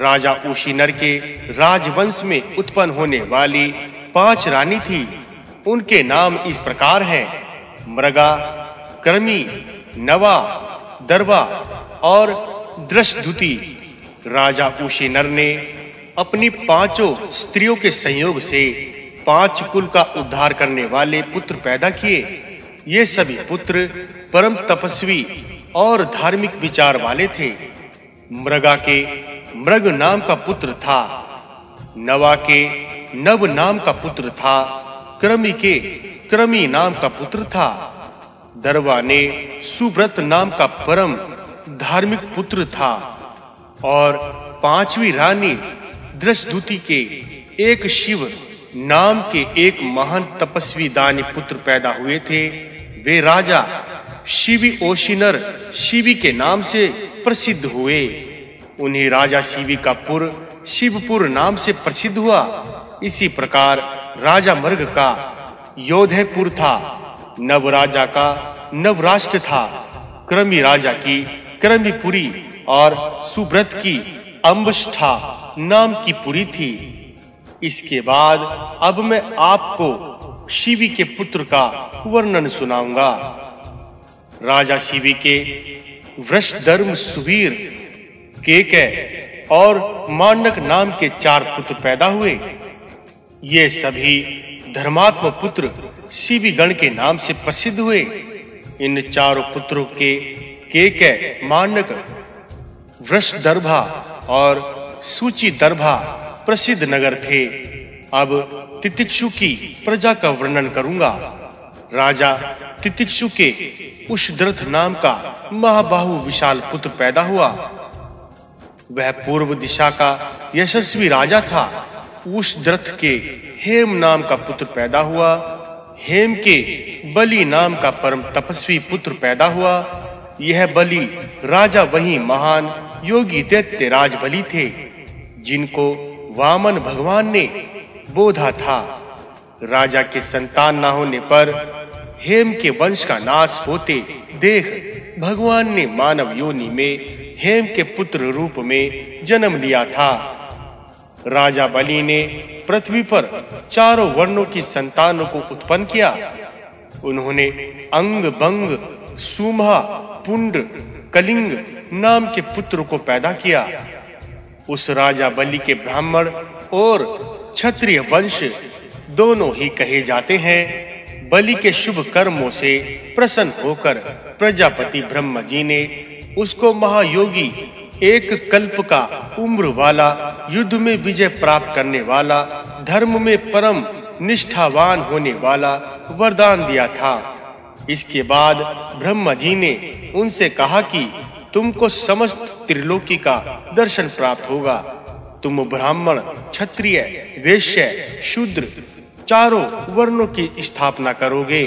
राजा उशीनर के राजवंश में उत्पन्न होने वाली पाँच रानी थी। उनके नाम इस प्रकार हैं। मृगा, कर्मी, नवा, दरवा और दृष्टदुति राजा उशीनर ने अपनी पाँचों स्त्रियों के संयोग से पाँच कुल का उद्धार करने वाले पुत्र पैदा किए। ये सभी पुत्र परम तपस्वी और धार्मिक विचार वाले थे। मृगा के मृग नाम का पुत्र था। नवा के नव नाम का पुत्र था। क्रमी के क्रमी नाम का पुत्र था। दरवा ने सुव्रत नाम का परम धार्मिक पुत्र था। और पांचवी रानी दृष्टदूति के एक शिव नाम के एक महान तपस्वी दानी पुत्र पैदा हुए थे। वे राजा शिवी ओशिनर शिवी के नाम से प्रसिद्ध हुए। उन्हें राजा शिवी का पुर शिवपुर नाम से प्रसिद्ध हुआ। इसी प्रकार राजा मर्ग का योधेपुर था। नव राजा का नवराष्ट्र था। क्रमी राजा की क्रमीपुरी और सुब्रत की अंबष्ठा नाम की पुरी थी। इसके बाद अब मैं आपको शिवी के पुत्र का वर्णन सुनाऊँगा। राजा शिवी के वृषधर्म सुवीर केकय और मांडक नाम के चार पुत्र पैदा हुए। ये सभी धर्मात्म पुत्र शिवी गण के नाम से प्रसिद्ध हुए। इन चारों पुत्रों के केकय मांडक वृषदर्भा और सूची दर्भा प्रसिद्ध नगर थे। अब तितिक्षु की प्रजा का वर्णन करूँगा। राजा तितिक्षु के उषद्रथ नाम का महाबाहु विशाल पुत्र पैदा हुआ। वह पूर्व दिशा का यशस्वी राजा था। उषद्रथ के हेम नाम का पुत्र पैदा हुआ। हेम के बलि नाम का परम तपस्वी पुत्र पैदा हुआ। यह बलि राजा वही महान योगी दैत्य राज बलि थे, जिनको वामन भगवान ने बोधा था। राजा के संतान न होने पर हेम के वंश का नाश होते देख भगवान ने मानव योनि में, हेम के पुत्र रूप में जन्म लिया था। राजा बलि ने पृथ्वी पर चारों वर्णों की संतानों को उत्पन्न किया। उन्होंने अंग बंग सुमा पुंड, कलिंग नाम के पुत्र को पैदा किया। उस राजा बलि के ब्राह्मण और क्षत्रिय वंश दोनों ही कहे जाते हैं बलि के शुभ कर्मों से प्रसन्न होकर प्रजापति ब्रह्मा जी ने उसको महायोगी, एक कल्प का उम्र वाला, युद्ध में विजय प्राप्त करने वाला, धर्म में परम निष्ठावान होने वाला वरदान दिया था। इसके बाद ब्रह्मा जी ने उनसे कहा कि तुमको समस्त त्रिलोकी का दर्शन प्राप्त होगा। तुम ब्राह्मण, क्षत्रिय, वैश्य, शूद्र चारों वर्णों की स्थापना करोगे।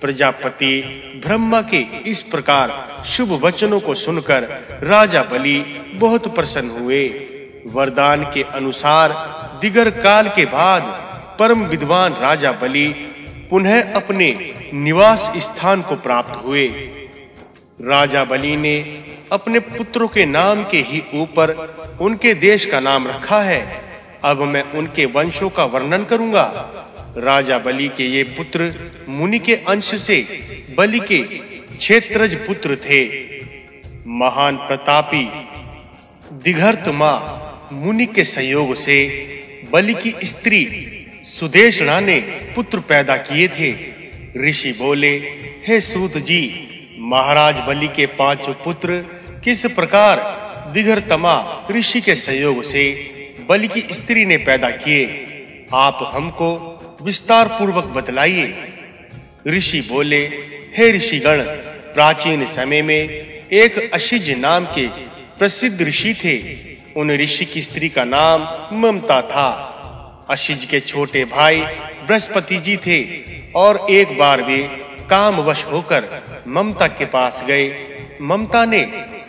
प्रजापति ब्रह्मा के इस प्रकार शुभ वचनों को सुनकर राजा बलि बहुत प्रसन्न हुए। वरदान के अनुसार दिगर काल के बाद परम विद्वान राजा बलि पुनः अपने निवास स्थान को प्राप्त हुए। राजा बलि ने अपने पुत्रों के नाम के ही ऊपर उनके देश का नाम रखा है। अब मैं उनके वंशों का वर्णन करूँगा। राजा बलि के ये पुत्र मुनि के अंश से बलि के क्षेत्रज पुत्र थे। महान प्रतापी, दिघर्त माँ मुनि के संयोग से बलि की स्त्री सुदेशना ने पुत्र पैदा किए थे। ऋषि बोले, हे सूत जी, महाराज बलि के पाँचों पुत्र किस प्रकार दिघरतमा ऋषि के सहयोग से बलि की स्त्री ने पैदा किए। आप हमको विस्तार पूर्वक बतलाइए। ऋषि बोले, हे ऋषिगण, प्राचीन समय में एक अशिज नाम के प्रसिद्ध ऋषि थे। उन ऋषि की स्त्री का नाम ममता था। अशिज के छोटे भाई बृहस्पति जी थे और एक बार वे कामवश होकर ममता के पास गए। ममता ने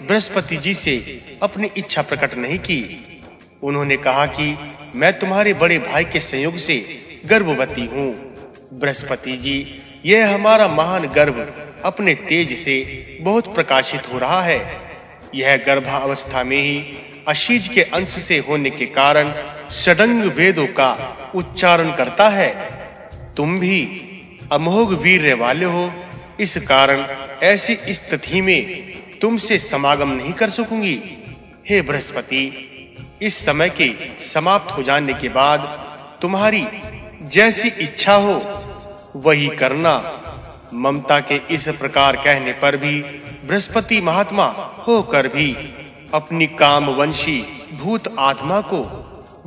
बृहस्पति जी से अपनी इच्छा प्रकट नहीं की। उन्होंने कहा कि मैं तुम्हारे बड़े भाई के संयोग से गर्भवती हूँ। बृहस्पति जी, यह हमारा महान गर्भ अपने तेज से बहुत प्रकाशित हो रहा है। यह गर्भावस्था में ही अशीज के अंश से होने के कारण षडंग वेदों का उच्चारण करता है। तुम भी अमोघ वीर वाले हो, इस कारण ऐसी स्थिति में तुमसे समागम नहीं कर सकूँगी। हे बृहस्पति इस समय के समाप्त हो जाने के बाद तुम्हारी जैसी इच्छा हो, वही करना। ममता के इस प्रकार कहने पर भी बृहस्पति महात्मा होकर भी अपनी कामवंशी भूत आत्मा को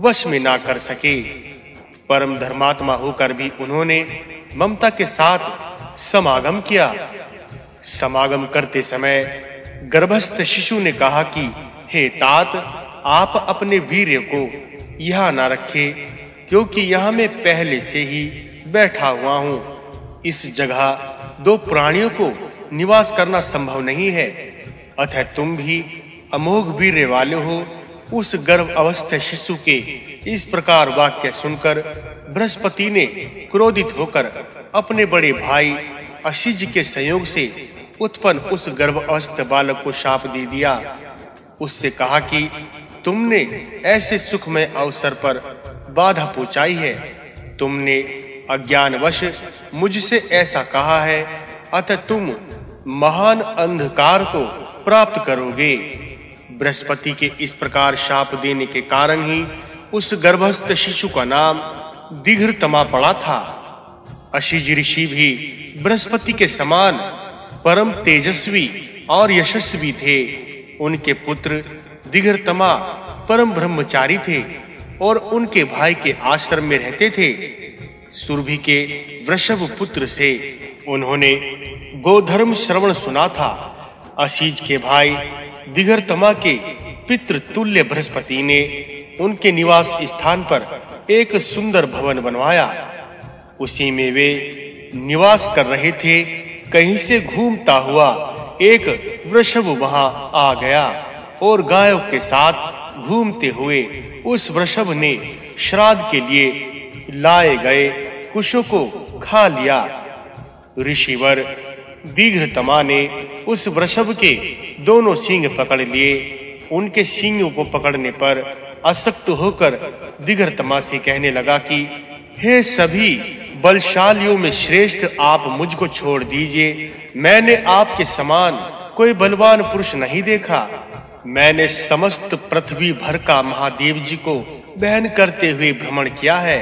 वश में ना कर सके। परम धर्मात्मा होकर भी उन्होंने ममता के साथ समागम किया। समागम करते समय गर्भस्थ शिशु ने कहा कि, हे तात आप अपने वीर्य को यहाँ ना रखे, क्योंकि यहाँ मैं पहले से ही बैठा हुआ हूँ। इस जगह दो प्राणियों को निवास करना संभव नहीं है। अतः तुम भी अमोघ वीर वाले हो। उस गर्भ अवस्था शिशु के इस प्रकार वाक्य सुनकर बृहस्पति ने क्रोधित होकर अपने बड़े भाई अशिज के संयोग से उत्पन्न उस गर्भ अवस्थ बालक को शाप दे दिया। उससे कहा कि तुमने ऐसे सुखमय अवसर पर बाधा पहुंचाई है। तुमने अज्ञानवश मुझसे ऐसा कहा है, अतः तुम महान अंधकार को प्राप्त करोगे। बृहस्पति के इस प्रकार शाप देने के कारण ही उस गर्भस्थ शिशु का नाम दिघृतमा पड़ा था। अशिज ऋषि भी बृहस्पति के समान परम तेजस्वी और यशस्वी थे। उनके पुत्र दिघृतमा परम ब्रह्मचारी थे और उनके भाई के आश्रम में रहते थे। सुरभि के वृषभ पुत्र से उन्होंने गोधर्म श्रवण सुना था। अशीज के भाई दिगरतमा के पितृ तुल्य बृहस्पति ने उनके निवास स्थान पर एक सुंदर भवन बनवाया। उसी में वे निवास कर रहे थे, कहीं से घूमता हुआ एक वृषभ वहाँ आ गया और गायों के साथ घूमते हुए उस वृषभ ने श्राद्ध के लिए लाए गए कुशों को खा लिया। ऋषिवर दीघ्रतमा ने उस वृषभ के दोनों सिंह पकड़ लिए। उनके सिंगों को पकड़ने पर असक्त होकर दिघ्रतमा से कहने लगा कि, हे सभी बलशालियों में श्रेष्ठ आप मुझको छोड़ दीजिए। मैंने आपके समान कोई बलवान पुरुष नहीं देखा। मैंने समस्त पृथ्वी भर का महादेव जी को बहन करते हुए भ्रमण किया है।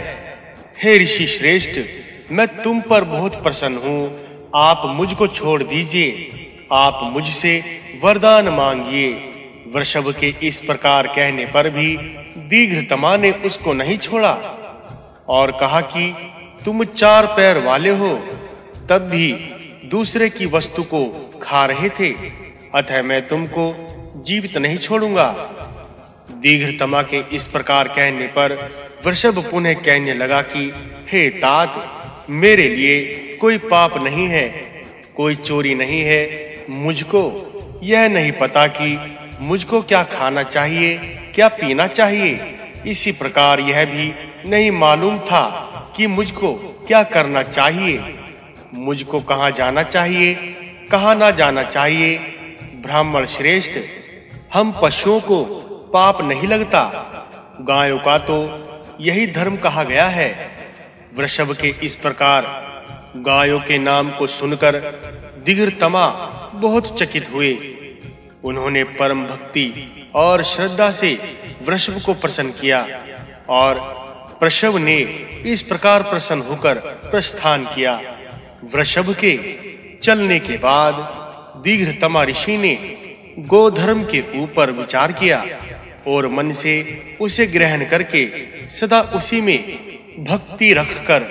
हे ऋषि श्रेष्ठ, मैं तुम पर बहुत प्रसन्न हूँ। आप मुझको छोड़ दीजिए। आप मुझसे वरदान मांगिए। वृषभ के इस प्रकार कहने पर भी दीघ्रतमा ने उसको नहीं छोड़ा और कहा कि तुम चार पैर वाले हो, तब भी दूसरे की वस्तु को खा रहे थे। अतः मैं तुमको जीवित नहीं छोड़ूँगा। दीघ्रतमा के इस प्रकार कहने पर वृषभ पुनः कहने लगा कि, हे तात मेरे लिए कोई पाप नहीं है, कोई चोरी नहीं है। मुझको यह नहीं पता कि मुझको क्या खाना चाहिए, क्या पीना चाहिए। इसी प्रकार यह भी नहीं मालूम था कि मुझको क्या करना चाहिए? मुझको कहाँ जाना चाहिए? कहाँ ना जाना चाहिए? ब्राह्मण श्रेष्ठ, हम पशुओं को पाप नहीं लगता। गायों का तो यही धर्म कहा गया है। वृषभ के इस प्रकार गायों के नाम को सुनकर दिग्रतमा बहुत चकित हुए। उन्होंने परम भक्ति और श्रद्धा से वृषभ को प्रसन्न किया और प्रसव ने इस प्रकार प्रसन्न होकर प्रस्थान किया। वृषभ के चलने के बाद दीघ्रतमा ऋषि ने गोधर्म के ऊपर विचार किया और मन से उसे ग्रहण करके सदा उसी में भक्ति रखकर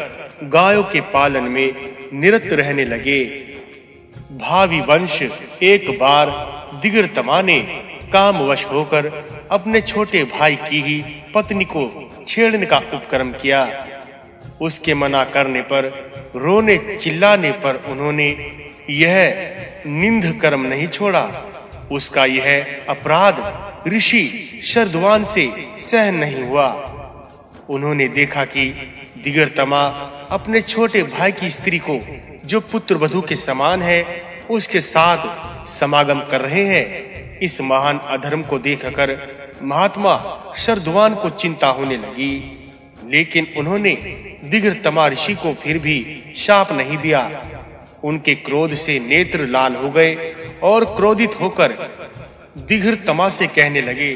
गायों के पालन में निरत रहने लगे। भावी वंश एक बार दिग्रतमा ने कामवश होकर अपने छोटे भाई की ही पत्नी को छेड़ने का उपक्रम किया। उसके मना करने पर, रोने चिल्लाने पर उन्होंने यह निंद कर्म नहीं छोड़ा। उसका यह अपराध ऋषि शरदवान से सहन नहीं हुआ। उन्होंने देखा कि दिगरतमा अपने छोटे भाई की स्त्री को, जो पुत्र वधु के समान है, उसके साथ समागम कर रहे हैं। इस महान अधर्म को देखकर महात्मा शरदवान को चिंता होने लगी, लेकिन उन्होंने दिग्रतमा ऋषि को फिर भी शाप नहीं दिया। उनके क्रोध से नेत्र लाल हो गए और क्रोधित होकर दिघृतमा से कहने लगे